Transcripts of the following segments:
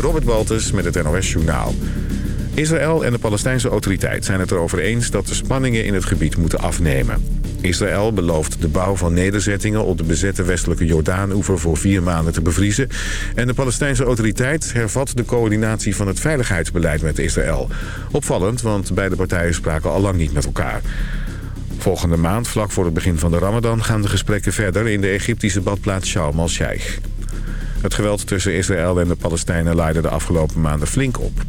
Robert Walters met het NOS Journaal. Israël en de Palestijnse autoriteit zijn het erover eens dat de spanningen in het gebied moeten afnemen. Israël belooft de bouw van nederzettingen op de bezette westelijke Jordaan-oever voor vier maanden te bevriezen. En de Palestijnse autoriteit hervat de coördinatie van het veiligheidsbeleid met Israël. Opvallend, want beide partijen spraken al lang niet met elkaar. Volgende maand, vlak voor het begin van de Ramadan, gaan de gesprekken verder in de Egyptische badplaats Sharm el-Sheikh. Het geweld tussen Israël en de Palestijnen leidde de afgelopen maanden flink op.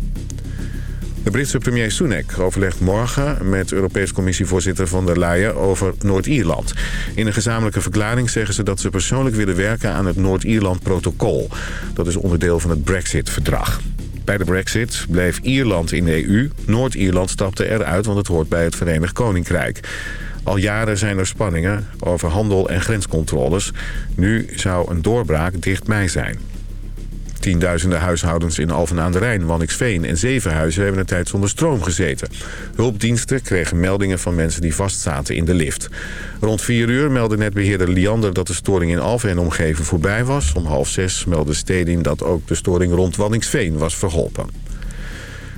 De Britse premier Sunak overlegt morgen met Europees Commissievoorzitter von der Leyen over Noord-Ierland. In een gezamenlijke verklaring zeggen ze dat ze persoonlijk willen werken aan het Noord-Ierland-protocol. Dat is onderdeel van het Brexit-verdrag. Bij de brexit bleef Ierland in de EU. Noord-Ierland stapte eruit, want het hoort bij het Verenigd Koninkrijk. Al jaren zijn er spanningen over handel en grenscontroles. Nu zou een doorbraak dichtbij zijn. Tienduizenden huishoudens in Alphen aan de Rijn, Wanniksveen en Zevenhuizen hebben een tijd zonder stroom gezeten. Hulpdiensten kregen meldingen van mensen die vastzaten in de lift. Rond vier uur meldde netbeheerder Liander dat de storing in Alphen en omgeving voorbij was. Om half zes meldde Stedin dat ook de storing rond Wanningsveen was verholpen.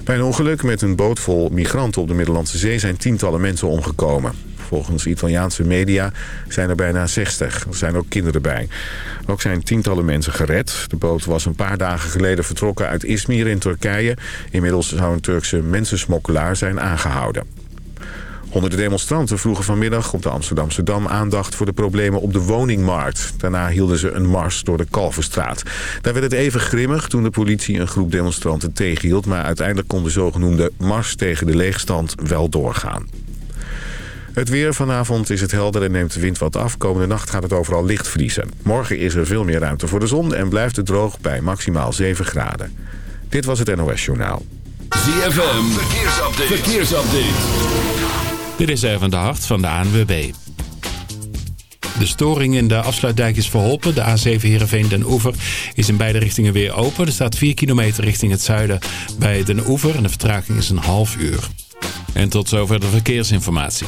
Bij een ongeluk met een boot vol migranten op de Middellandse Zee zijn tientallen mensen omgekomen. Volgens Italiaanse media zijn er bijna 60. Er zijn ook kinderen bij. Ook zijn tientallen mensen gered. De boot was een paar dagen geleden vertrokken uit Izmir in Turkije. Inmiddels zou een Turkse mensensmokkelaar zijn aangehouden. Honderden demonstranten vroegen vanmiddag op de Amsterdamse Dam aandacht voor de problemen op de woningmarkt. Daarna hielden ze een mars door de Kalverstraat. Daar werd het even grimmig toen de politie een groep demonstranten tegenhield, maar uiteindelijk kon de zogenoemde mars tegen de leegstand wel doorgaan. Het weer vanavond is het helder en neemt de wind wat af. Komende nacht gaat het overal licht vriezen. Morgen is er veel meer ruimte voor de zon en blijft het droog bij maximaal 7 graden. Dit was het NOS Journaal. ZFM, verkeersupdate. verkeersupdate. Dit is even de hart van de ANWB. De storing in de afsluitdijk is verholpen. De A7 Heerenveen Den Oever is in beide richtingen weer open. Er staat 4 kilometer richting het zuiden bij Den Oever en de vertraging is een half uur. En tot zover de verkeersinformatie.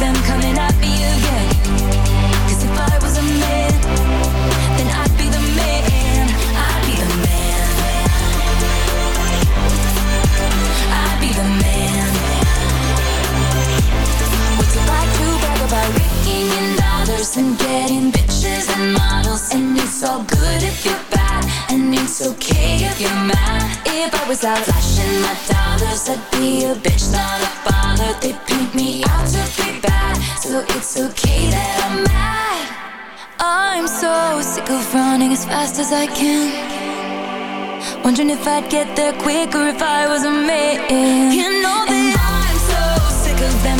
Them coming again. Cause if I was a man, then I'd be the man. I'd be the man. I'd be the man. It like to brag about dollars and getting bitches and models? And it's all good if you're bad, and it's okay if you're mad. If I was out flashing my dollars, I'd be a bitch, not a bother. They paint me out to be bad, so it's okay that I'm mad. I'm so sick of running as fast as I can. Wondering if I'd get there quicker if I was a man. You know that I'm so sick of them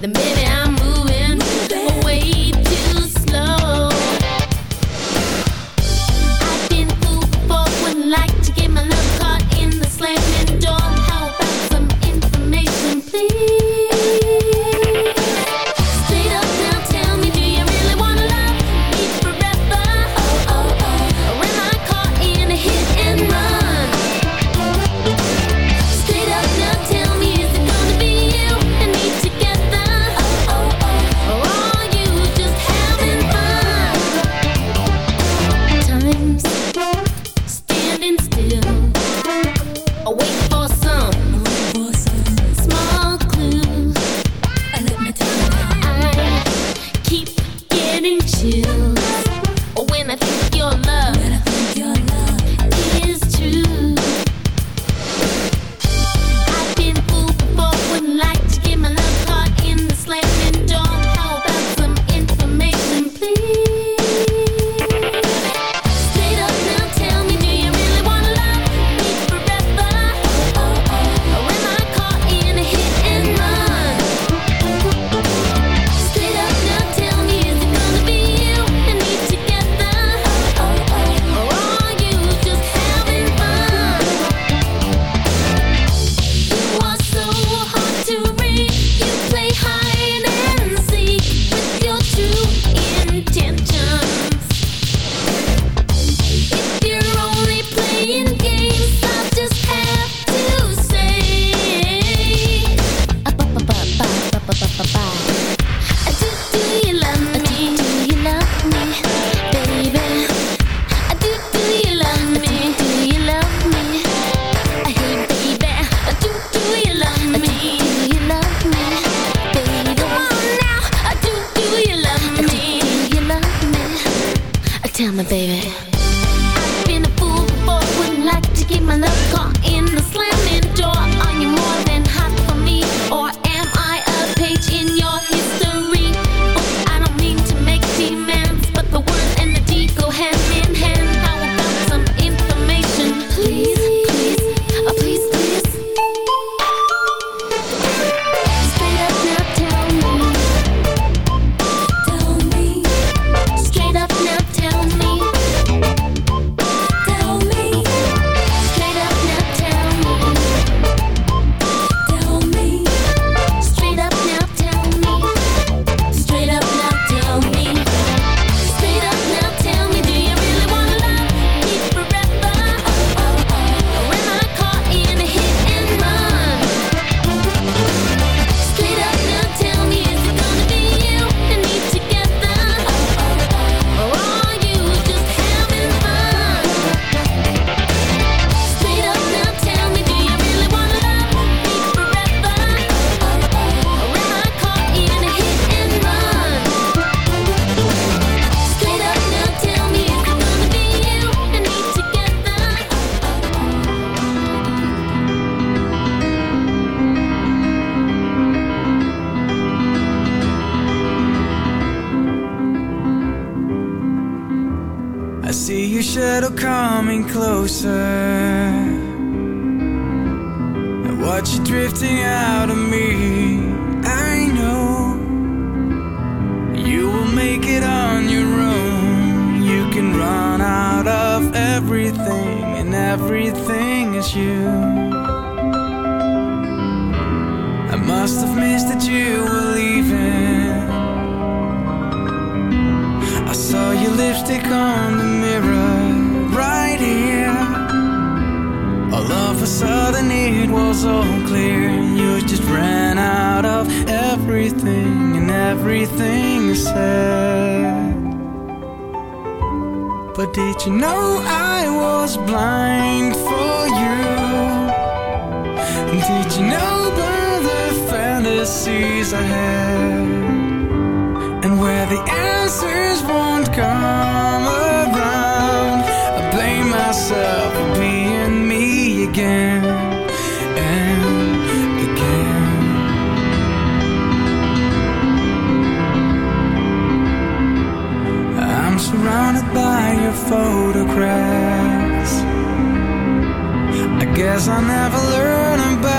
The minute you. I must have missed that you were leaving. I saw your lipstick on the mirror right here. All of a sudden it was all clear. You just ran out of everything And everything I said. But did you know I was blind? Did you know about the fantasies I had? And where the answers won't come around? I blame myself for being me again And again. I'm surrounded by your photographs guess I never learned about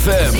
ZFM.